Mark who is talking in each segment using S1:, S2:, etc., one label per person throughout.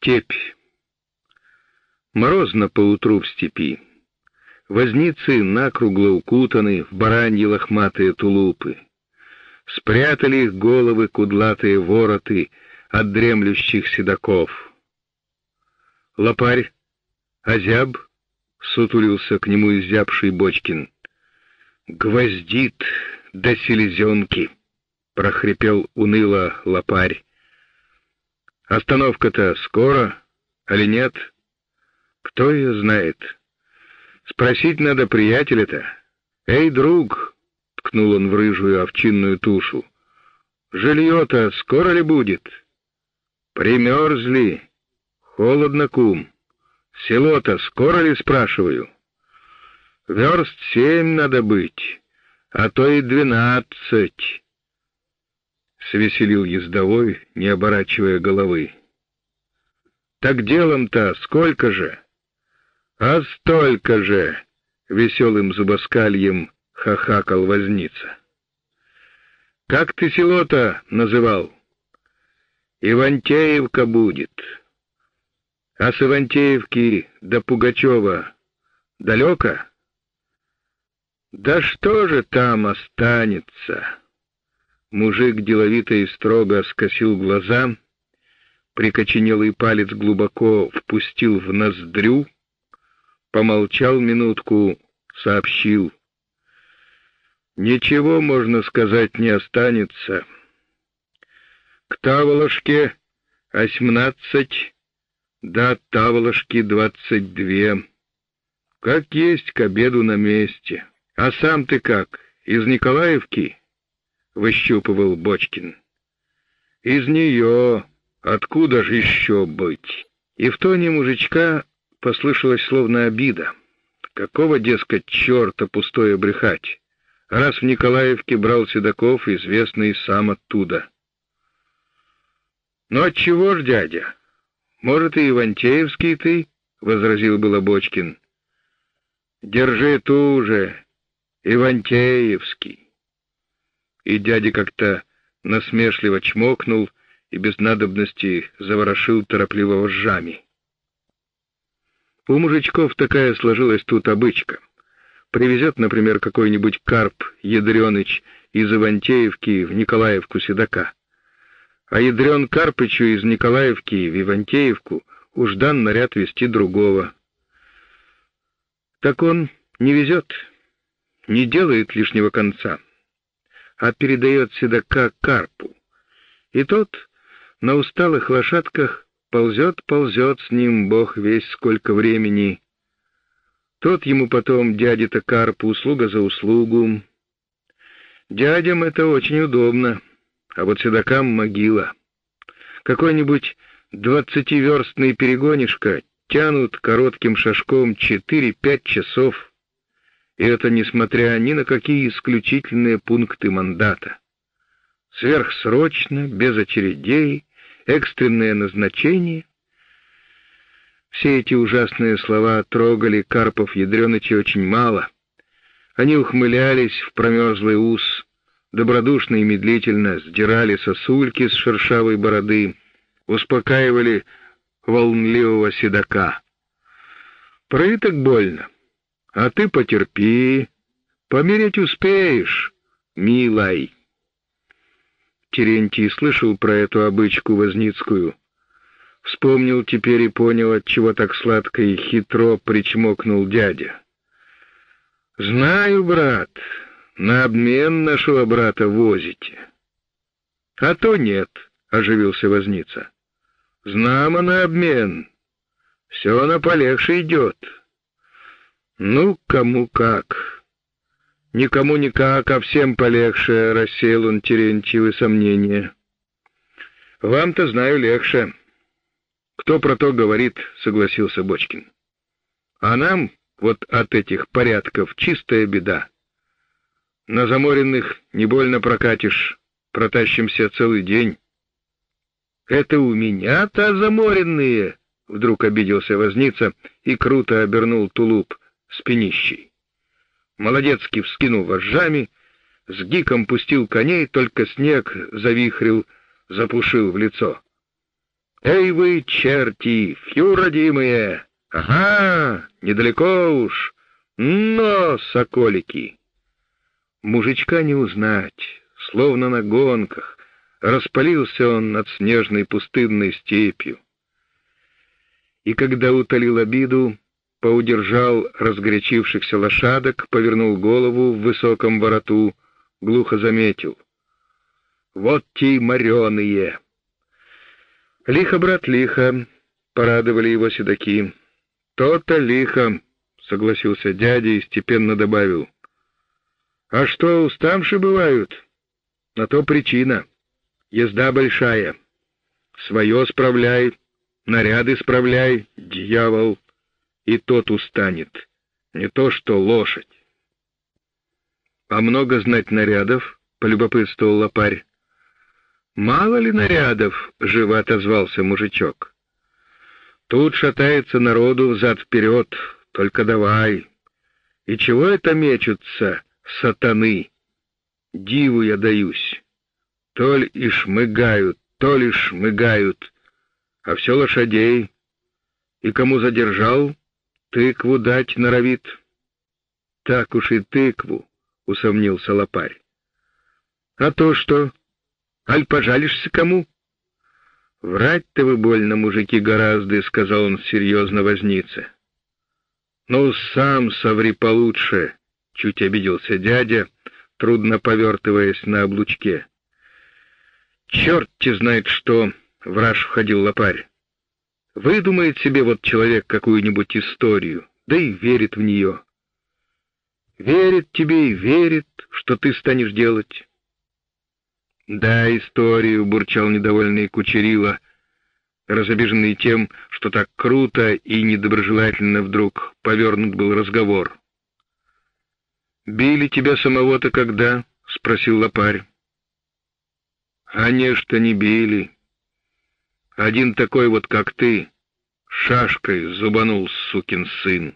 S1: Степь. Морозно поутру в степи. Возницы накругло укутаны в бараньи лохматые тулупы. Спрятали их головы кудлатые вороты от дремлющих седаков. Лопарь, озяб, сутулился к нему изябший Бочкин. «Гвоздит до селезенки!» — прохрипел уныло лопарь. «Остановка-то скоро, или нет?» Кто ее знает? Спросить надо приятеля-то. Эй, друг, ткнул он в рыжую овчинную тушу. Жилье-то скоро ли будет? Примерзли. Холодно, кум. Село-то скоро ли, спрашиваю? Верст семь надо быть, а то и двенадцать. Свеселил ездовой, не оборачивая головы. Так делом-то сколько же? А столько же, веселым зубоскальем хахакал возница. Как ты село-то называл? Ивантеевка будет. А с Ивантеевки до Пугачева далеко? Да что же там останется? Мужик деловито и строго скосил глаза, прикоченелый палец глубоко впустил в ноздрю, помолчал минутку, сообщил. Ничего, можно сказать, не останется. К Таволошке восемнадцать, да Таволошки двадцать две. Как есть к обеду на месте. А сам ты как, из Николаевки? Выщупывал Бочкин. Из нее, откуда же еще быть? И в тоне мужичка послышалась словно обида. Какого, дескать, черта пустое брехать? Раз в Николаевке брал Седаков, известный сам оттуда. «Ну отчего ж, дядя? Может, и Ивантеевский ты?» — возразил было Бочкин. «Держи ту же, Ивантеевский». И дядя как-то насмешливо чмокнул и без надобности заворошил торопливо вожжами. У мужичков такая сложилась тут обычка. Привезет, например, какой-нибудь карп Ядреныч из Ивантеевки в Николаевку седока. А Ядрен Карпычу из Николаевки в Ивантеевку уж дан наряд вести другого. Так он не везет, не делает лишнего конца, а передает седока карпу. И тот на усталых лошадках Ползет, ползет с ним бог весь сколько времени. Тот ему потом дяде-то карпу услуга за услугу. Дядям это очень удобно, а вот седокам могила. Какой-нибудь двадцативерстный перегонишка тянут коротким шажком четыре-пять часов, и это несмотря ни на какие исключительные пункты мандата. Сверхсрочно, без очередей, экстренное назначение. Все эти ужасные слова трогали Карпов Ядрёныча очень мало. Они ухмылялись в промерзлый ус, добродушно и медлительно сдирали сосульки с шершавой бороды, успокаивали волнливого седока. Прыток больно, а ты потерпи, помереть успеешь, милай. Терентий слышал про эту обычку возницкую. Вспомнил теперь и понял, от чего так сладко и хитро причмокнул дядя. Знаю, брат, на обмен нашего брата возите. А то нет, оживился возница. Знамо на обмен. Все на полегше идет. Ну, кому как. Никому никак, а всем полегче, рассеял он Терентьевы сомнения. Вам-то знаю легче. Кто про то говорит, согласился Бочкин. А нам вот от этих порядков чистая беда. На заморенных не больно прокатишь, протащимся целый день. Это у меня-то заморенные, вдруг обиделся возница и круто обернул тулуп с. Молодецкий вскинул вожжами, с гиком пустил коней, только снег завихрил, запушил в лицо. Эй вы, черти, фью, родимые! Ага, недалеко уж, но, соколики! Мужичка не узнать, словно на гонках, распалился он над снежной пустынной степью. И когда утолил обиду, поудержал разгорячившихся лошадок, повернул голову в высоком вороту, глухо заметил. «Вот те мореные!» «Лихо, брат, лихо!» — порадовали его седаки. «То-то лихо!» — согласился дядя и степенно добавил. «А что, уставшие бывают?» «На то причина. Езда большая. Свое справляй, наряды справляй, дьявол!» И тот устанет, не то что лошадь. А много знать нарядов, полюбопытствовал лопарь. Мало ли нарядов, живо отозвался мужичок. Тут шатается народу взад-вперед, только давай. И чего это мечутся, сатаны? Диву я даюсь. То ли и шмыгают, то ли шмыгают, а все лошадей. И кому задержал, Тыкву дать норовит. Так уж и тыкву, усомнился лопарь. А то что? Аль пожалишься кому? Врать-то вы больно, мужики, гораздо, сказал он серьезно вознице. Ну, сам соври получше, чуть обиделся дядя, трудно повертываясь на облучке. Черт те знает что, враж входил лопарь. Выдумает себе вот человек какую-нибудь историю, да и верит в нее. Верит тебе и верит, что ты станешь делать. Да, историю, бурчал недовольный Кучерила, разобиженный тем, что так круто и недоброжелательно вдруг повернут был разговор. «Били тебя самого-то когда?» — спросил лопарь. «А не что не били. Один такой вот, как ты, шашкой зубанул сукин сын.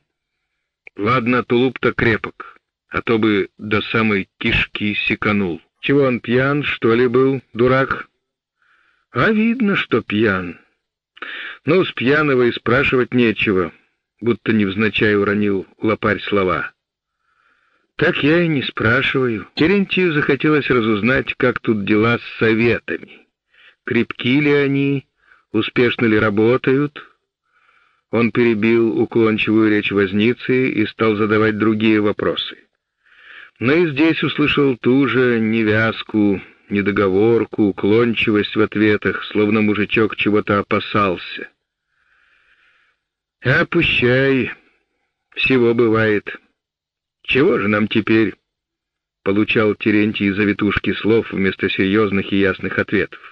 S1: Ладно, тулуп-то крепок, а то бы до самой кишки секанул. Чего он пьян, что ли, был, дурак? А видно, что пьян. Ну, с пьяного и спрашивать нечего, будто невзначай уронил лопарь слова. Так я и не спрашиваю. Терентию захотелось разузнать, как тут дела с советами. Крепки ли они, успешно ли работают. Он перебил уклончивую речь возницы и стал задавать другие вопросы. Но и здесь услышал ту же невязку, недоговорку, уклончивость в ответах, словно мужичок чего-то опасался. «А пущай, всего бывает. Чего же нам теперь?» — получал Терентий завитушки слов вместо серьезных и ясных ответов.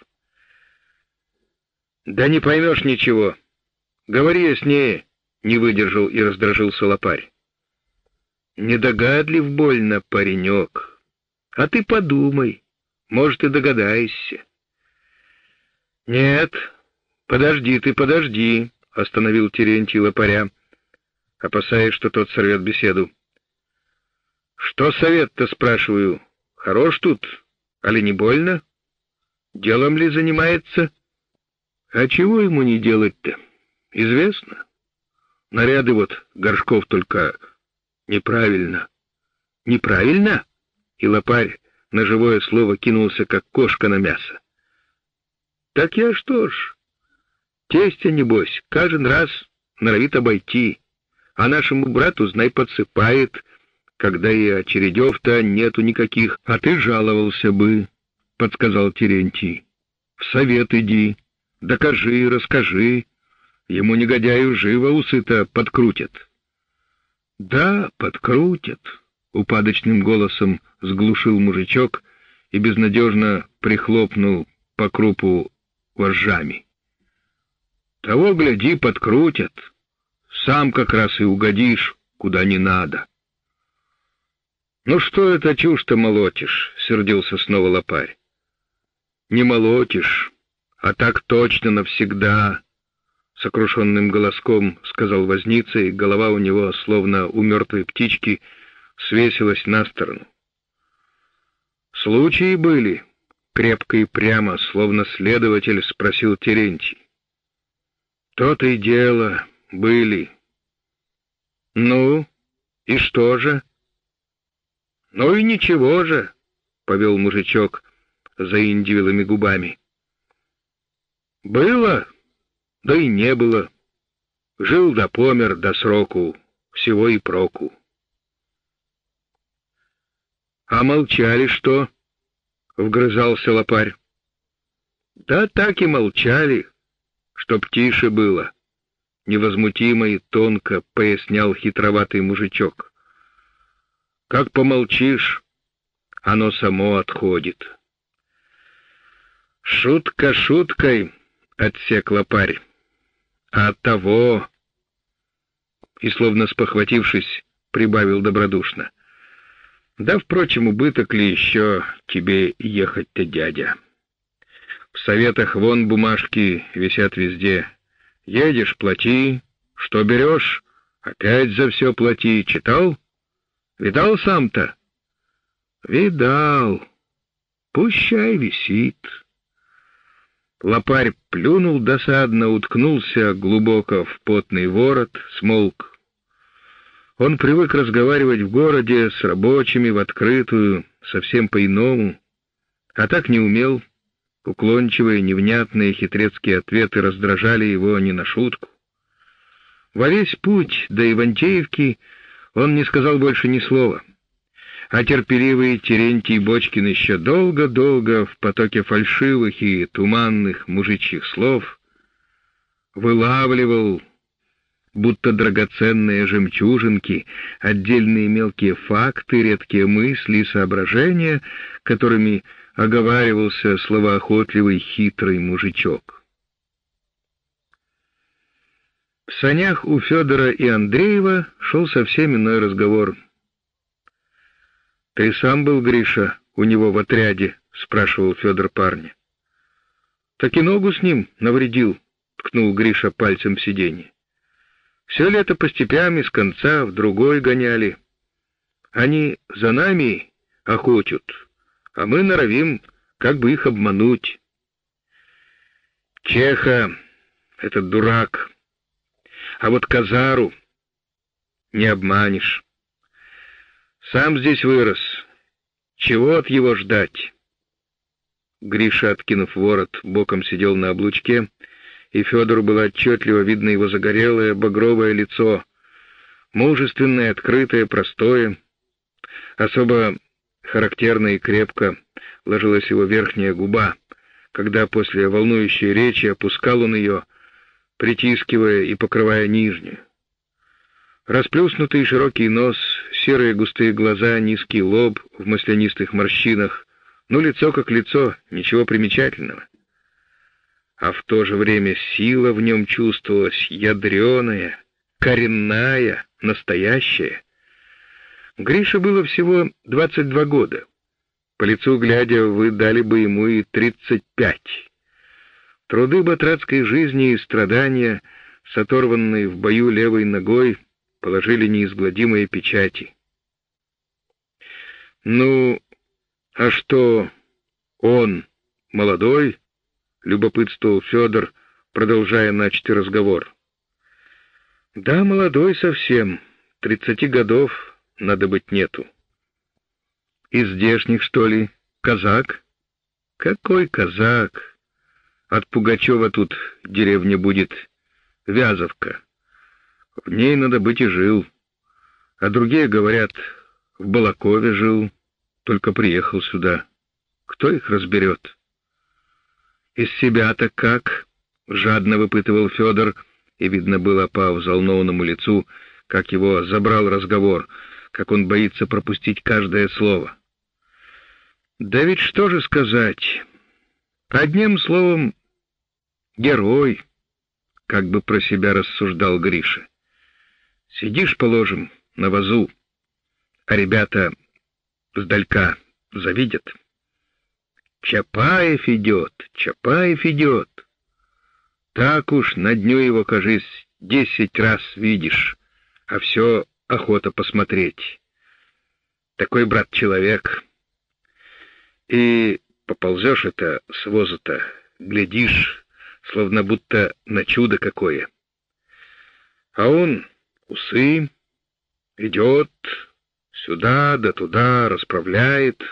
S1: Да не поймешь ничего. Говори яснее, не выдержал и раздражился лопарь. Недогадлив больно, паренек. А ты подумай, может, и догадаешься. Нет, подожди ты, подожди, остановил Терентий лопаря, опасаясь, что тот сорвет беседу. Что совет-то, спрашиваю, хорош тут, али не больно? Делом ли занимается? — а чего ему не делать-то? Известно. Наряды вот горшков только неправильно. Неправильно? И лопарь на живое слово кинулся, как кошка на мясо. Так я что ж, тестя, небось, каждый раз норовит обойти, а нашему брату, знай, подсыпает, когда и очередев-то нету никаких, а ты жаловался бы, — подсказал Терентий. — В совет иди. Докажи, расскажи. Ему негодяю живо усы-то подкрутят. Да, подкрутят, упадочным голосом сглушил мужичок и безнадежно прихлопнул по крупу вожжами. Того, гляди, подкрутят. Сам как раз и угодишь, куда не надо. «Ну что это чушь-то молотишь?» — сердился снова лопарь. «Не молотишь, а так точно навсегда, сокрушенным голоском сказал возница, и голова у него, словно у мертвой птички, свесилась на сторону. Случаи были, крепко и прямо, словно следователь спросил Терентий. То-то и дело, были. Ну, и что же? Ну и ничего же, повел мужичок заиндивилыми губами. Было, да и не было. Жил да помер до сроку, всего и проку. А молчали что? Вгрызался лопарь. Да так и молчали, чтоб тише было. Невозмутимо и тонко пояснял хитроватый мужичок. Как помолчишь, оно само отходит. Шутка шуткой, отсек лопарь. А от того... И, словно спохватившись, прибавил добродушно. Да, впрочем, убыток ли еще тебе ехать-то, дядя? В советах вон бумажки висят везде. Едешь — плати, что берешь — опять за все плати. Читал? Видал сам-то? Видал. Пущай висит. Лопарь плюнул досадно, уткнулся глубоко в потный ворот, смолк. Он привык разговаривать в городе с рабочими в открытую, совсем по-иному, а так не умел. Уклончивые, невнятные хитрецкие ответы раздражали его не на шутку. Во весь путь до Ивантеевки он не сказал больше ни слова — а терпеливый Терентий Бочкин еще долго-долго в потоке фальшивых и туманных мужичьих слов вылавливал, будто драгоценные жемчужинки, отдельные мелкие факты, редкие мысли и соображения, которыми оговаривался словоохотливый хитрый мужичок. В санях у Федора и Андреева шел совсем иной разговор — «Ты сам был, Гриша, у него в отряде?» — спрашивал Федор парня. «Так и ногу с ним навредил», — ткнул Гриша пальцем в сиденье. «Все лето по степям из конца в другой гоняли. Они за нами охотят, а мы норовим как бы их обмануть». «Чеха, этот дурак, а вот Казару не обманешь». Сам здесь вырос. Чего от его ждать? Гриша, откинув ворот, боком сидел на облучке, и Федору было отчетливо видно его загорелое багровое лицо, мужественное, открытое, простое. Особо характерно и крепко ложилась его верхняя губа, когда после волнующей речи опускал он ее, притискивая и покрывая нижнюю. Расплюснутый широкий нос, серые густые глаза, низкий лоб в маслянистых морщинах. Ну, лицо как лицо, ничего примечательного. А в то же время сила в нем чувствовалась ядреная, коренная, настоящая. Грише было всего 22 года. По лицу глядя, вы дали бы ему и 35. Труды батрацкой жизни и страдания, с оторванной в бою левой ногой, положили неизгладимые печати. «Ну, а что, он молодой?» — любопытствовал Федор, продолжая начатый разговор. «Да, молодой совсем, тридцати годов, надо быть, нету». «Из здешних, что ли, казак?» «Какой казак? От Пугачева тут деревня будет Вязовка». В ней, надо быть, и жил. А другие говорят, в Балакове жил, только приехал сюда. Кто их разберет? Из себя-то как? Жадно выпытывал Федор, и видно было по взволнованному лицу, как его забрал разговор, как он боится пропустить каждое слово. Да ведь что же сказать? Одним словом, герой, как бы про себя рассуждал Гриша. Сидишь, положим, на вазу, а ребята сдалька завидят. Чапаев идет, Чапаев идет. Так уж на дню его, кажись, десять раз видишь, а все охота посмотреть. Такой, брат, человек. И поползешь это с воза-то, глядишь, словно будто на чудо какое. А он усы, идет сюда да туда, расправляет.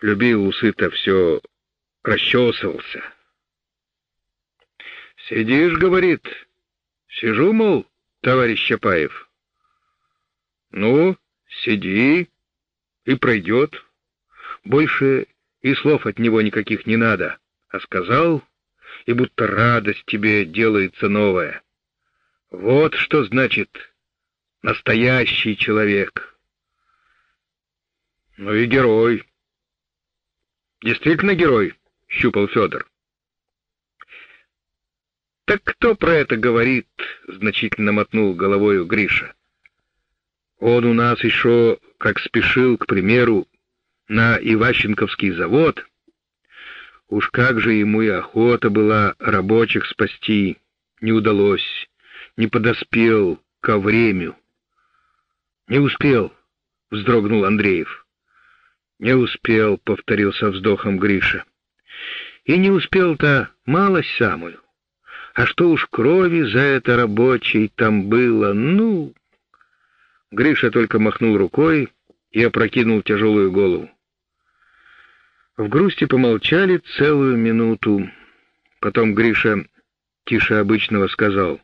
S1: Любил усы-то все расчесывался. «Сидишь, — говорит, — сижу, мол, товарищ Чапаев. Ну, сиди, и пройдет. Больше и слов от него никаких не надо, а сказал, и будто радость тебе делается новая. Вот что значит настоящий человек. Ну и герой. Действительно герой, щупал Федор. Так кто про это говорит? Значительно мотнул головою Гриша. Он у нас еще, как спешил, к примеру, на Иващенковский завод, уж как же ему и охота была рабочих спасти, не удалось, не подоспел ко времени. Не успел, вздрогнул Андреев. Не успел, повторил со вздохом Гриша. И не успел-то малость самую. А что уж крови за это рабочей там было, ну... Гриша только махнул рукой и опрокинул тяжелую голову. В грусти помолчали целую минуту. Потом Гриша тише обычного сказал.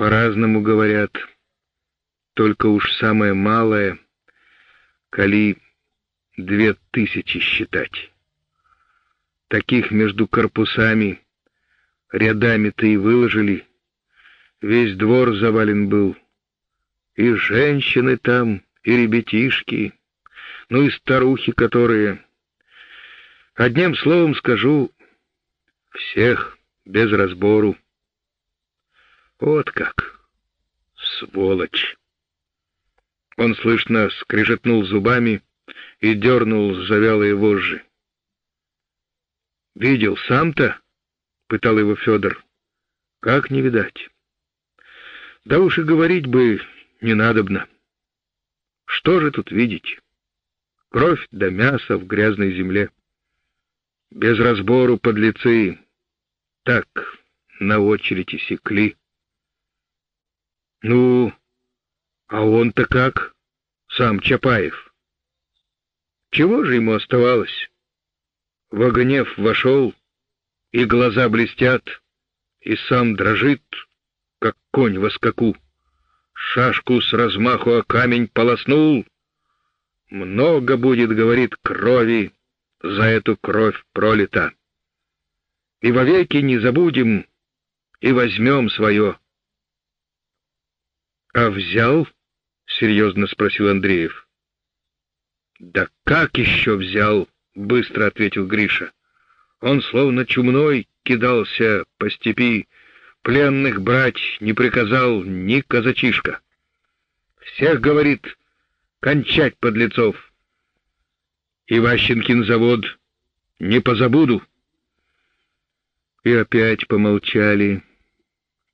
S1: «По-разному говорят. Только уж самое малое, коли две тысячи считать. Таких между корпусами рядами-то и выложили. Весь двор завален был». И женщины там, и ребятишки, ну и старухи, которые... Одним словом скажу, всех без разбору. Вот как. Сволочь. Он слышно скрежетнул зубами и дернул завялые вожжи. «Видел сам-то?» — пытал его Федор. «Как не видать?» «Да уж и говорить бы не надобно. Что же тут видеть? Кровь да мясо в грязной земле. Без разбору подлецы так на очереди секли. Ну, а он-то как? Сам Чапаев. Чего же ему оставалось? В огнев вошел, и глаза блестят, и сам дрожит, как конь во скаку шашку с размаху о камень полоснул. Много будет, говорит, крови за эту кровь пролита. И вовеки не забудем и возьмем свое. — А взял? — серьезно спросил Андреев. — Да как еще взял? — быстро ответил Гриша. Он словно чумной кидался по степи, пленных брать не приказал ни казачишка. Всех, говорит, кончать подлецов. И Ващенкин завод не позабуду. И опять помолчали.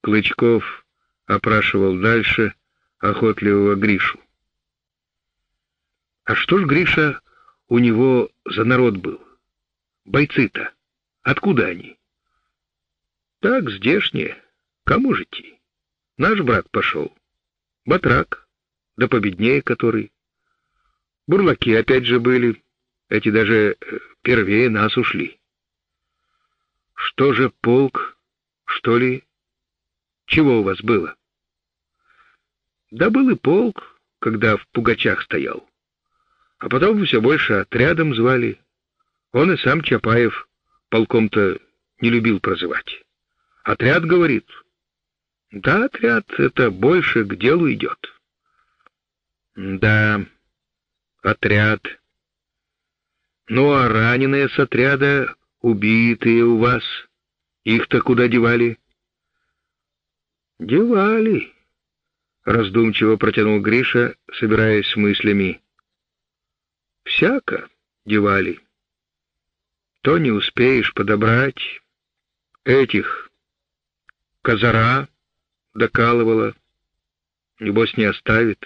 S1: Клычков опрашивал дальше охотливого Гришу. А что ж, Гриша, у него за народ был? Бойцы-то. Откуда они? Так, здешние. Кому же идти? Наш брат пошел. Батрак, да победнее который. Бурлаки опять же были. Эти даже э, первее нас ушли. Что же полк, что ли? Чего у вас было? Да был и полк, когда в Пугачах стоял. А потом все больше отрядом звали. Он и сам Чапаев полком-то не любил прозывать. Отряд, говорит. Да, отряд — это больше к делу идет. Да, отряд. Ну, а раненые с отряда, убитые у вас, их-то куда девали? Девали, раздумчиво протянул Гриша, собираясь с мыслями. Всяко девали. То не успеешь подобрать этих Козара докалывала. Небось, не оставит.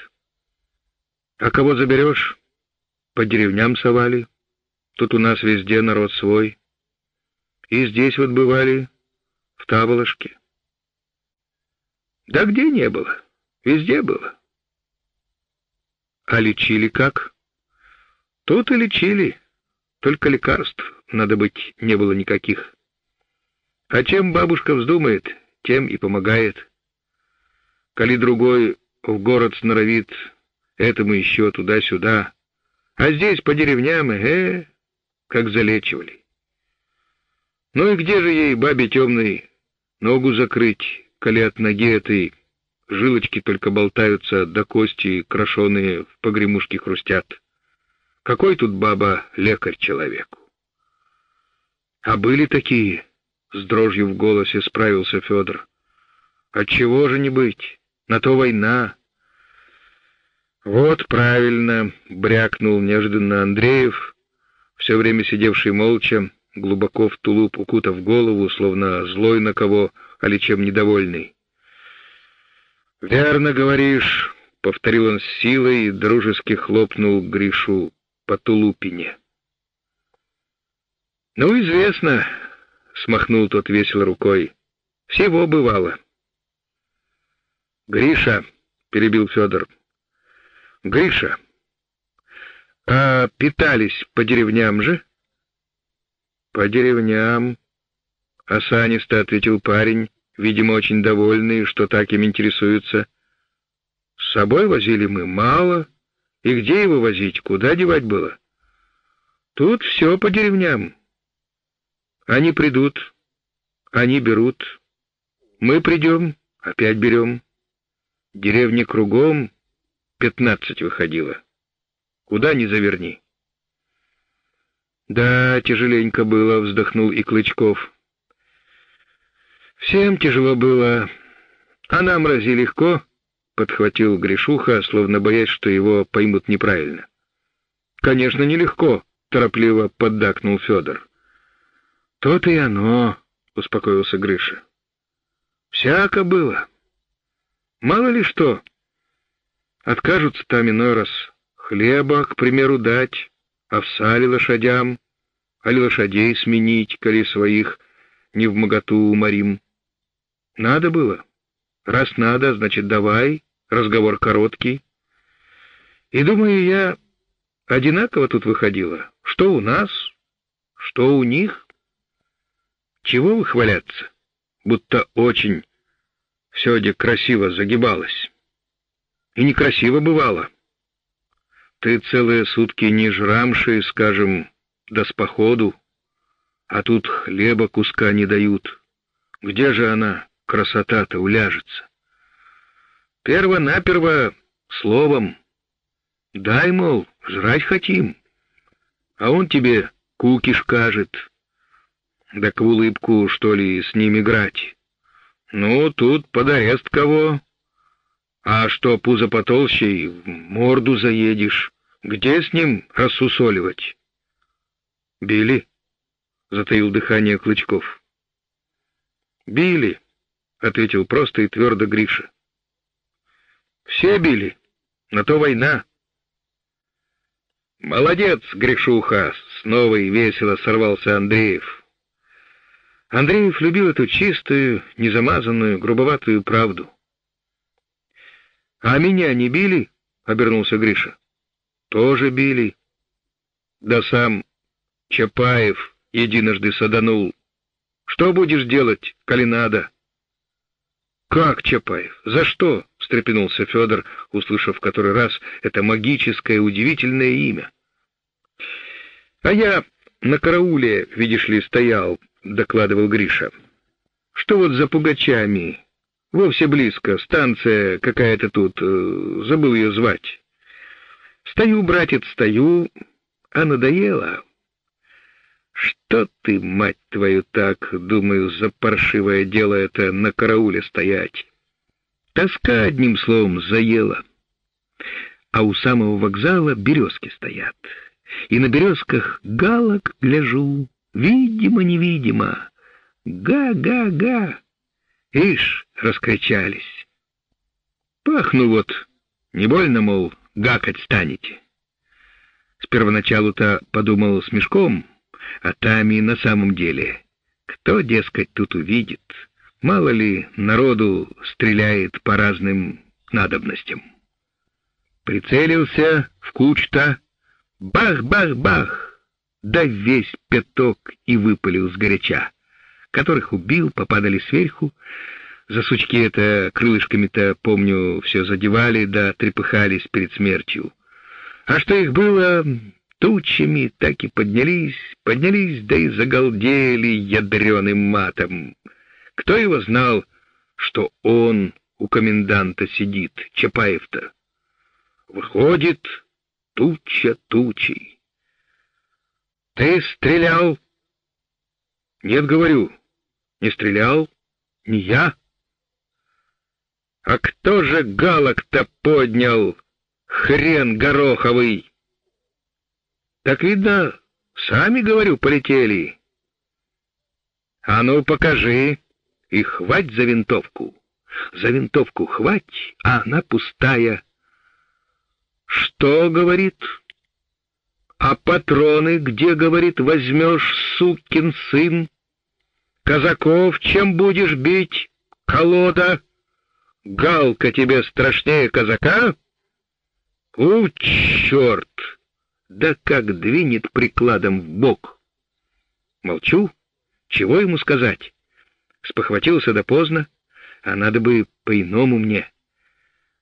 S1: А кого заберешь? По деревням совали. Тут у нас везде народ свой. И здесь вот бывали, в Таволошке. Да где не было? Везде было. А лечили как? Тут и лечили. Только лекарств, надо быть, не было никаких. А чем бабушка вздумает, тем и помогает. Коли другой в город сноровит, этому еще туда-сюда. А здесь по деревням, э, как залечивали. Ну и где же ей, бабе темной, ногу закрыть, коли от ноги этой жилочки только болтаются, до кости крошеные в погремушке хрустят? Какой тут баба лекарь человеку? А были такие, с дрожью в голосе справился Федор. Отчего же не быть? На то война. Вот правильно, брякнул неожиданно Андреев, все время сидевший молча, глубоко в тулуп укутав голову, словно злой на кого, а ли чем недовольный. Верно говоришь, повторил он с силой и дружески хлопнул Гришу по тулупине. Ну, известно, смахнул тот весело рукой. Всего бывало. Гриша, перебил Федор. Гриша, а питались по деревням же? По деревням, осанисто ответил парень, видимо, очень довольный, что так им интересуются. С собой возили мы мало, и где его возить, куда девать было? Тут все по деревням. Они придут, они берут. Мы придем, опять берем. Деревни кругом пятнадцать выходило. Куда ни заверни. Да, тяжеленько было, вздохнул и Клычков. Всем тяжело было. А нам разве легко? подхватил Гришуха, словно боясь, что его поймут неправильно. Конечно, нелегко, торопливо поддакнул Федор. То-то и оно, успокоился Гриша. Всяко было. Мало ли что. Откажутся там иной раз хлеба, к примеру, дать, овса ли лошадям, а ли лошадей сменить, коли своих не в моготу уморим. Надо было. Раз надо, значит, давай, разговор короткий. И, думаю, я одинаково тут выходила. Что у нас, что у них. Чего выхваляться? Будто очень все где красиво загибалось. И некрасиво бывало. Ты целые сутки не жрамши, скажем, да с походу, а тут хлеба куска не дают. Где же она, красота-то, уляжется? Перво-наперво словом. Дай, мол, жрать хотим. А он тебе кукиш кажет. Да к улыбку, что ли, с ним играть. Ну, тут под арест кого. А что пузо потолще, в морду заедешь. Где с ним рассусоливать? Били? Затаил дыхание Клычков. Били, ответил просто и твердо Гриша. Все били. На то война. Молодец, Гришуха, снова и весело сорвался Андреев. Андреев любил эту чистую, незамазанную, грубоватую правду. А меня не били? обернулся Гриша. Тоже били. Да сам Чапаев единожды саданул. Что будешь делать, коли надо? Как Чапаев? За что? встрепенулся Федор, услышав в который раз это магическое удивительное имя. А я на карауле, видишь ли, стоял, докладывал Гриша. Что вот за пугачами? Вовсе близко, станция какая-то тут, э, забыл ее звать. Стою, братец, стою, а надоело. Что ты, мать твою, так, думаю, за паршивое дело это на карауле стоять? Тоска, одним словом, заела. А у самого вокзала березки стоят. И на березках галок гляжу, видимо-невидимо. Га-га-га! Ишь, раскричались. Пахну вот, не больно, мол, гакать станете. С первоначалу-то подумал с мешком, а там и на самом деле Кто, дескать, тут увидит? Мало ли народу стреляет по разным надобностям. Прицелился в куч-то, бах-бах-бах, да весь пяток и выпалил с горяча. Которых убил, попадали сверху, за сучки это крылышками-то, помню, все задевали, да трепыхались перед смертью. А что их было тучами, так и поднялись, поднялись, да и загалдели ядреным матом. Кто его знал, что он у коменданта сидит, Чапаев-то? Выходит, туча тучей. Ты стрелял? Нет, говорю, не стрелял, не я. А кто же галок-то поднял, хрен гороховый? Так видно, сами, говорю, полетели. А ну, покажи и хвать за винтовку. За винтовку хвать, а она пустая. Что, говорит? А патроны где, говорит, возьмешь, сукин сын? Казаков чем будешь бить? Колода? Галка тебе страшнее казака? У, черт! Да как двинет прикладом в бок! Молчу. Чего ему сказать? Спохватился да поздно, а надо бы по-иному мне.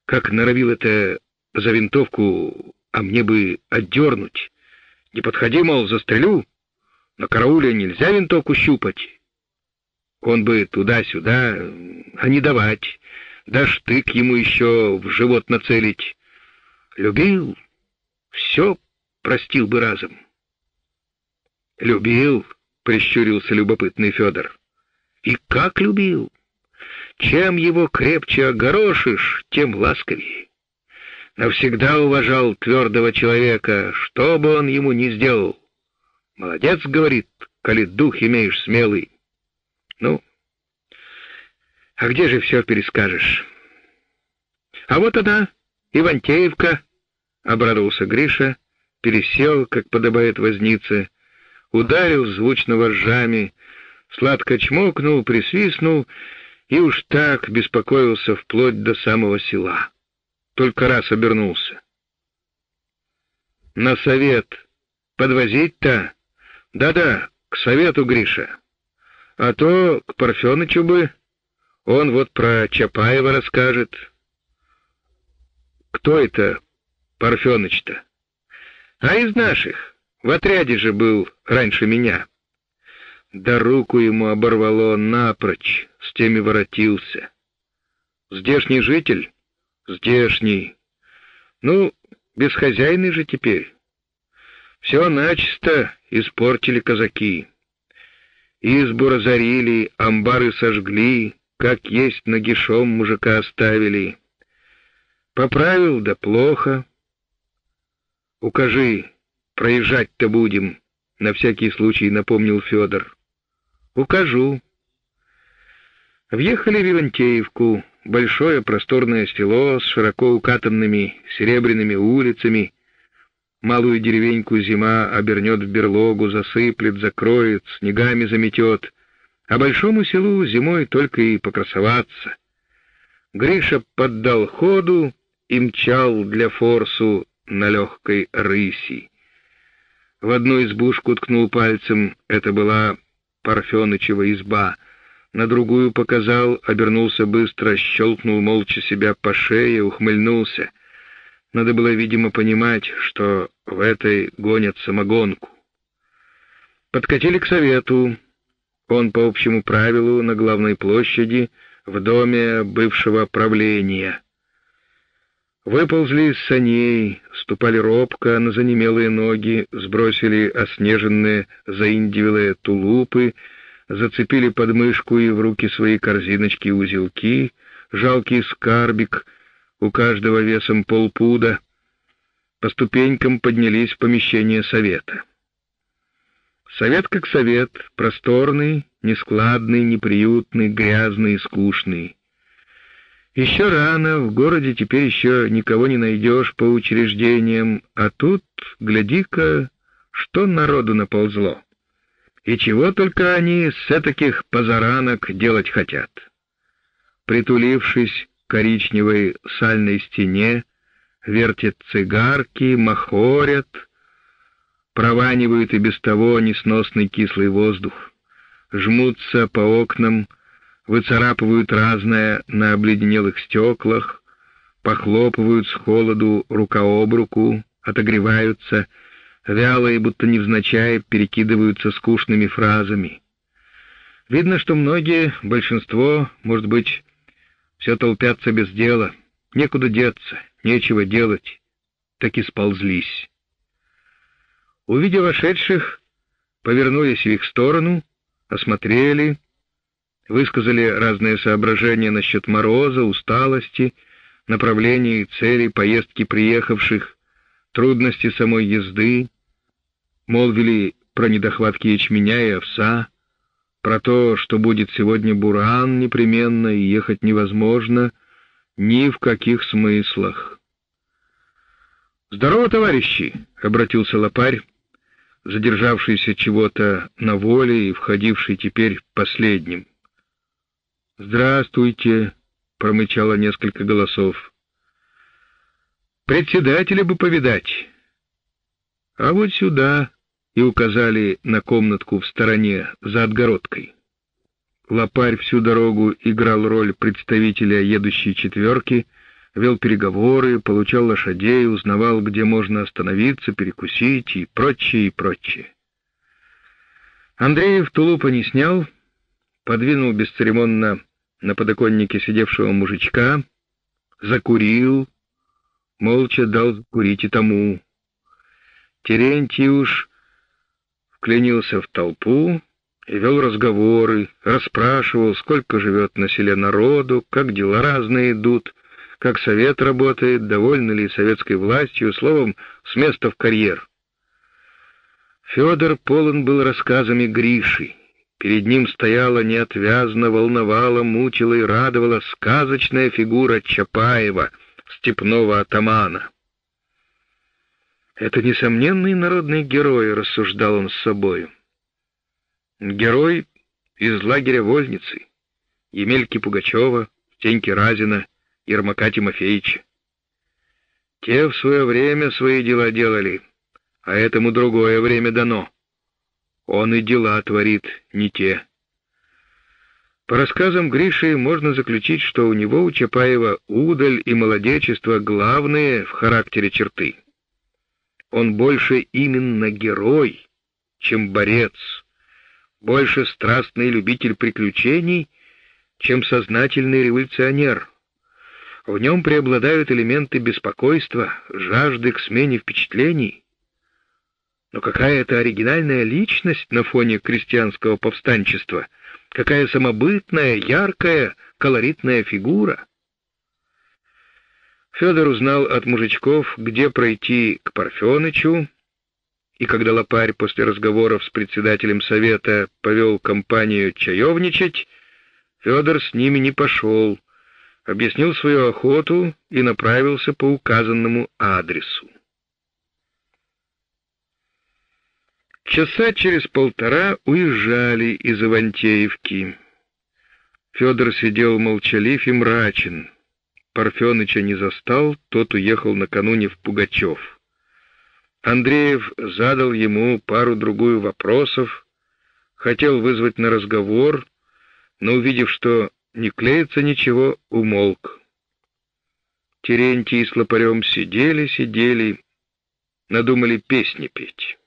S1: Как норовил это за винтовку, а мне бы отдернуть. Не подходи, мол, застрелю. На карауле нельзя винтовку щупать. Он бы туда-сюда, а не давать да штык ему еще в живот нацелить. Любил, все простил бы разом. Любил, прищурился любопытный Федор. И как любил! Чем его крепче огорошишь, тем ласковее. Навсегда уважал твердого человека, что бы он ему ни сделал. Молодец, говорит, коли дух имеешь смелый. Ну, а где же все перескажешь? А вот она, Ивантеевка, — обрадовался Гриша, пересел, как подобает вознице, ударил звучно вожжами, сладко чмокнул, присвистнул и уж так беспокоился вплоть до самого села. Только раз обернулся. На совет. Подвозить-то? Да-да, к совету, Гриша. А то к Парфенычу бы... Он вот про Чапаева расскажет. Кто это Парфеныч-то? А из наших. В отряде же был раньше меня. Да руку ему оборвало напрочь, с теми воротился. Здешний житель? Здешний. Ну, бесхозяйный же теперь. Все начисто испортили казаки. Избу разорили, амбары сожгли, как есть нагишом мужика оставили. Поправил, да плохо. Укажи, проезжать-то будем, на всякий случай напомнил Федор. Укажу. Въехали в Ивантеевку, большое просторное село с широко укатанными серебряными улицами. Малую деревеньку зима обернет в берлогу, засыплет, закроет, снегами заметет а большому селу зимой только и покрасоваться. Гриша поддал ходу и мчал для форсу на легкой рыси. В одну избушку ткнул пальцем, это была Парфенычева изба, на другую показал, обернулся быстро, щелкнул молча себя по шее, ухмыльнулся. Надо было, видимо, понимать, что в этой гонят самогонку. Подкатили к совету, он по общему правилу на главной площади в доме бывшего правления. Выползли из саней, ступали робко на занемелые ноги, сбросили оснеженные заиндивелые тулупы, зацепили подмышку и в руки свои корзиночки и узелки, жалкий скарбик, у каждого весом полпуда. По ступенькам поднялись в помещение совета. Совет как совет, просторный, нескладный, неприютный, грязный и скучный. Еще рано, в городе теперь еще никого не найдешь по учреждениям, а тут, гляди-ка, что народу наползло. И чего только они с таких позаранок делать хотят. Притулившись к коричневой сальной стене, вертят цигарки, махорят, прованивают и без того несносный кислый воздух, жмутся по окнам, выцарапывают разное на обледенелых стеклах, похлопывают с холоду рука об руку, отогреваются, вяло и будто невзначай перекидываются скучными фразами. Видно, что многие, большинство, может быть, все толпятся без дела, некуда деться, нечего делать, так и сползлись. Увидев вошедших, повернулись в их сторону, осмотрели, высказали разные соображения насчет мороза, усталости, направления и цели поездки приехавших, трудности самой езды, молвили про недохватки ячменя и овса, про то, что будет сегодня буран непременно и ехать невозможно, ни в каких смыслах. «Здорово, товарищи!» — обратился лопарь, задержавшийся чего-то на воле и входивший теперь последним. «Здравствуйте!» — промычало несколько голосов. «Председателя бы повидать!» «А вот сюда!» — и указали на комнатку в стороне, за отгородкой. Лопарь всю дорогу играл роль представителя едущей четверки, вел переговоры, получал лошадей, узнавал, где можно остановиться, перекусить и прочее, и прочее. Андреев тулупа не снял, подвинул бесцеремонно на подоконнике сидевшего мужичка, закурил, молча дал курить и тому. Терентий уж вклинился в толпу, и вел разговоры, расспрашивал, сколько живет на селе народу, как дела разные идут, как совет работает, довольны ли советской властью, словом, с места в карьер. Федор полон был рассказами Гриши. Перед ним стояла неотвязно, волновала, мучила и радовала сказочная фигура Чапаева, степного атамана. Это несомненный народный герой, рассуждал он с собою. Герой из лагеря Вольницы, Емельки Пугачева, Стеньки Разина, Ермака Тимофеевича. Те в свое время свои дела делали, а этому другое время дано. Он и дела творит не те. По рассказам Гриши можно заключить, что у него у Чапаева удаль и молодечество главные в характере черты. Он больше именно герой, чем борец больше страстный любитель приключений, чем сознательный революционер. В нем преобладают элементы беспокойства, жажды к смене впечатлений. Но какая это оригинальная личность на фоне крестьянского повстанчества, какая самобытная, яркая, колоритная фигура. Федор узнал от мужичков, где пройти к Парфенычу, и когда Лопарь после разговоров с председателем совета повел компанию чаевничать, Федор с ними не пошел, объяснил свою охоту и направился по указанному адресу. Часа через полтора уезжали из Ивантеевки. Федор сидел молчалив и мрачен. Парфеныча не застал, тот уехал накануне в Пугачев. Андреев задал ему пару-другую вопросов, хотел вызвать на разговор, но, увидев, что не клеится ничего, умолк. Терентий с Лопарем сидели, сидели, надумали песни петь.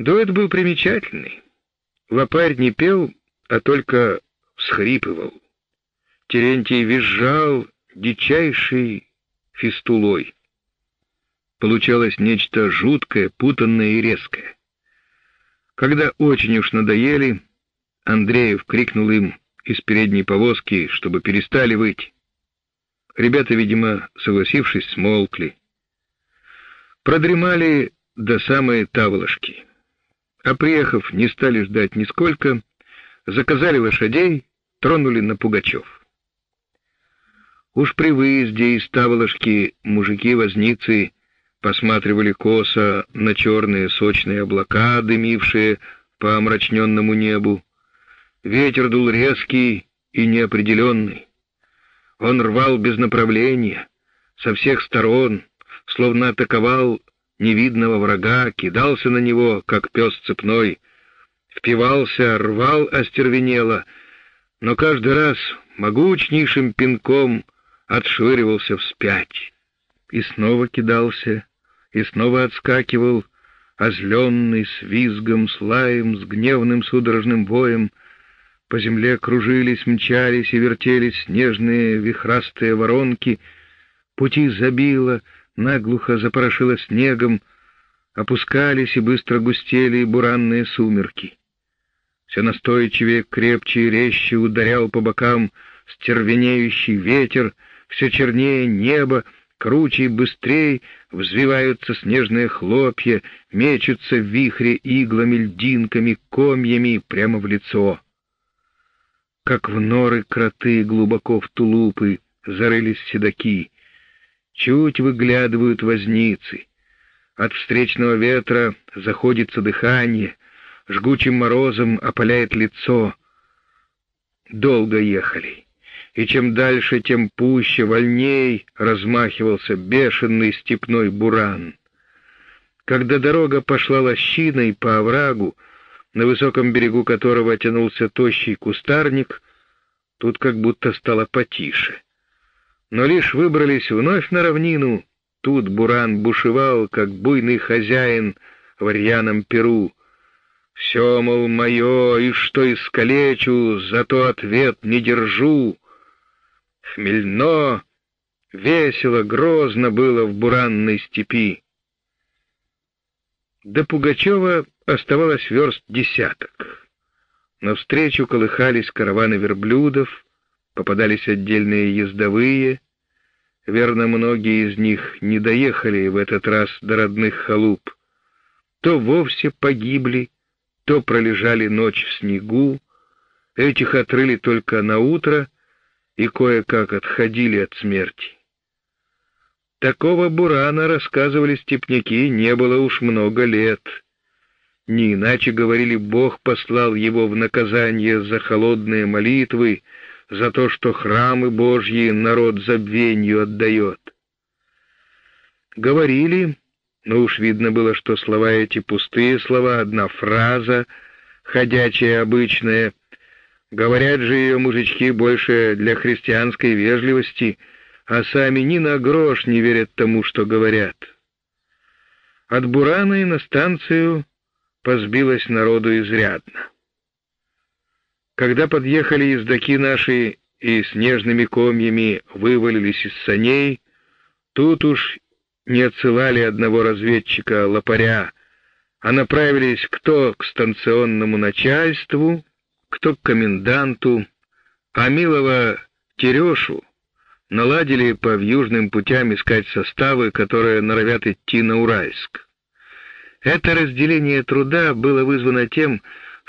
S1: Дуэт был примечательный. Лопарь не пел, а только всхрипывал. Терентий визжал дичайшей фистулой. Получалось нечто жуткое, путанное и резкое. Когда очень уж надоели, Андреев крикнул им из передней повозки, чтобы перестали выть. Ребята, видимо, согласившись, смолкли. Продремали до самой Таволошки. А приехав, не стали ждать нисколько, заказали лошадей, тронули на Пугачев. Уж при выезде из Таволошки мужики-возницы посматривали косо на черные сочные облака, дымившие по омрачненному небу. Ветер дул резкий и неопределенный. Он рвал без направления, со всех сторон, словно атаковал невидного врага, кидался на него, как пес цепной, впивался, рвал остервенело, но каждый раз могучнейшим пинком отшвыривался вспять. И снова кидался, и снова отскакивал, озленный, с визгом, с лаем, с гневным судорожным воем. По земле кружились, мчались и вертелись снежные вихрастые воронки, пути забило, наглухо запорошило снегом, опускались и быстро густели буранные сумерки. Все настойчивее, крепче и резче ударял по бокам стервенеющий ветер, все чернее небо, круче и быстрее взвиваются снежные хлопья, мечутся в вихре иглами, льдинками, комьями прямо в лицо. Как в норы кроты глубоко в тулупы зарылись седаки, чуть выглядывают возницы. От встречного ветра заходится дыхание, жгучим морозом опаляет лицо. Долго ехали, и чем дальше, тем пуще, вольней размахивался бешеный степной буран. Когда дорога пошла лощиной по оврагу, на высоком берегу которого тянулся тощий кустарник, тут как будто стало потише. Но лишь выбрались вновь на равнину, тут буран бушевал, как буйный хозяин в рьяном перу, все, мол, мое, и что искалечу, зато ответ не держу. Хмельно, весело, грозно было в буранной степи. До Пугачева оставалось верст десяток. Навстречу колыхались караваны верблюдов, попадались отдельные ездовые. Верно, многие из них не доехали в этот раз до родных халуп. То вовсе погибли, то пролежали ночь в снегу, этих отрыли только на утро и кое-как отходили от смерти. Такого бурана, рассказывали степняки, не было уж много лет. Не иначе говорили, Бог послал его в наказание за холодные молитвы, за то, что храмы Божьи народ забвенью отдает. Говорили, но уж видно было, что слова эти пустые слова, одна фраза, ходячая обычная. Говорят же ее мужички больше для христианской вежливости, а сами ни на грош не верят тому, что говорят. От Бурана и на станцию позбилось народу изрядно. Когда подъехали ездаки наши и снежными комьями вывалились из саней, тут уж не отсылали одного разведчика лопаря, а направились кто к станционному начальству, кто к коменданту, а милого Терешу наладили по вьюжным путям искать составы, которые норовят идти на Уральск. Это разделение труда было вызвано тем,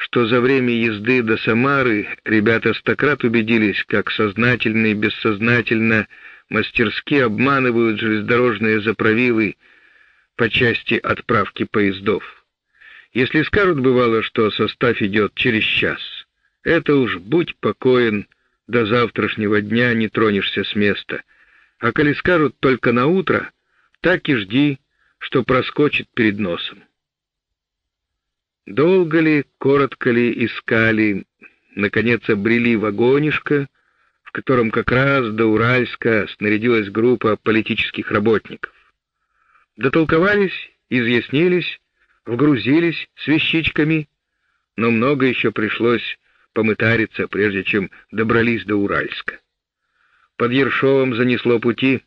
S1: что за время езды до Самары ребята стократ убедились, как сознательно и бессознательно мастерски обманывают железнодорожные заправилы по части отправки поездов. Если скажут, бывало, что состав идет через час, это уж будь покоен, до завтрашнего дня не тронешься с места. А коли скажут только на утро, так и жди, что проскочит перед носом. Долго ли, коротко ли искали, наконец обрели вагонишко, в котором как раз до Уральска снарядилась группа политических работников. Дотолковались, изъяснились, вгрузились с вещичками, но много еще пришлось помытариться, прежде чем добрались до Уральска. Под Ершовом занесло пути,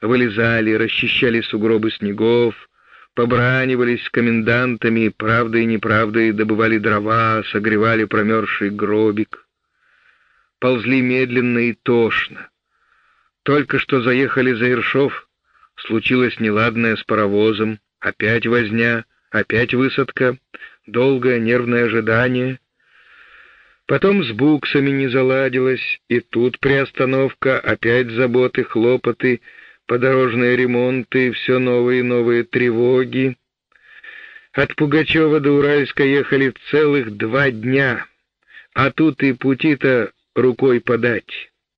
S1: вылезали, расчищали сугробы снегов, побранивались с комендантами, правдой и неправдой добывали дрова, согревали промерзший гробик ползли медленно и тошно. Только что заехали за Иршов, случилось неладное с паровозом, опять возня, опять высадка, долгое нервное ожидание. Потом с буксами не заладилось, и тут приостановка, опять заботы, хлопоты, подорожные ремонты, все новые и новые тревоги. От Пугачева до Уральска ехали целых два дня, а тут и пути-то рукой подать.